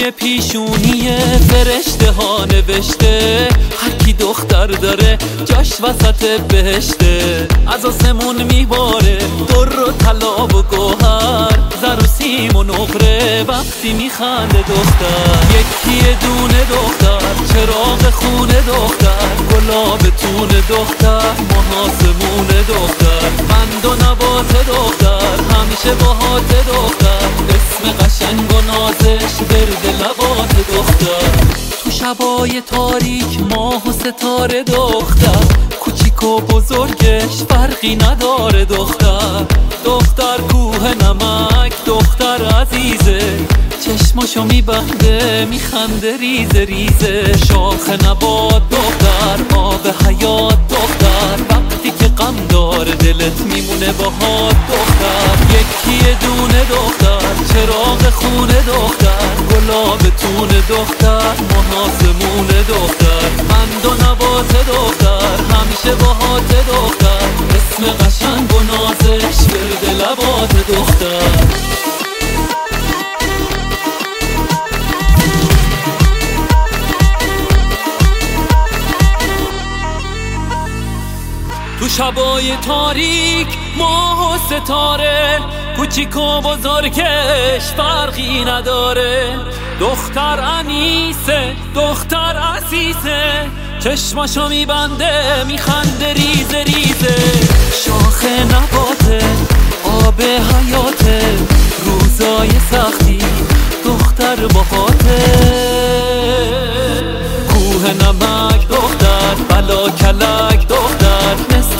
پیشونی فرشته ها نوشته. هرکی دختر داره جاش وسط بهشته. از آسمون میباره در و طلا و گوهر. زر و سیم و نقره وقتی میخنده دختر. یکی دونه دختر چراغ خونه دختر. گلاب تون دختر محاسمون دختر. بند و نبات دختر همیشه باهات دختر. اسم قشنگ شبای تاریک ماه و ستاره دختر. کوچیک و بزرگش فرقی نداره دختر. دختر کوه نمک دختر عزیزه. چشماشو میبنده میخنده ریزه ریزه. شاخ نباد دختر آب حیات دختر. وقتی که غم داره دلت میمونه باهات دختر. یکی دونه دختر چراغ خونه دختر. گلاب تون دختر محاسمون دختر. بند و نبات دختر. شبای تاریک ماه و ستاره. کوچیک و بزرگش فرقی نداره. دختر انیسه دختر عزیزه. چشماشو میبنده میخنده ریزه ریزه. شاخ نباته آب حیاته. روزای سختی دختر باهاته کوه نمک دختر بلا کلک دختر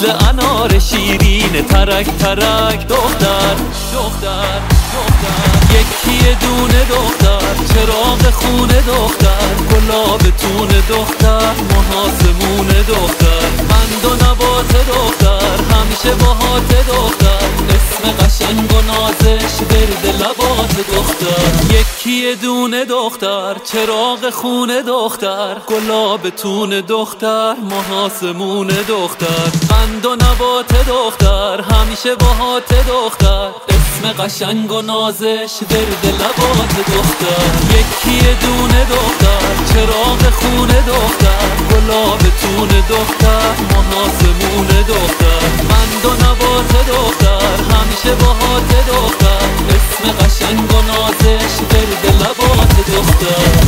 مثل انار شیرین ترک ترک دختر دختر دختر یکی دونه دختر چراغ خونه دختر گلاب تون دختر محاسمون دختر بند و نبات دختر همیشه باهات دختر قشنگ و نازش برد لبات دختر یکی دونه دختر چراغ خونه دختر. گلاب تون دختر محاسمون دختر. بند و نبات دختر همیشه باهات دختر. اسم قشنگ و نازش درد لبات دختر یکی دونه دختر چراغ خونه دختر. گلاب تون دختر محاسمون دختر. عتش غير دلبوت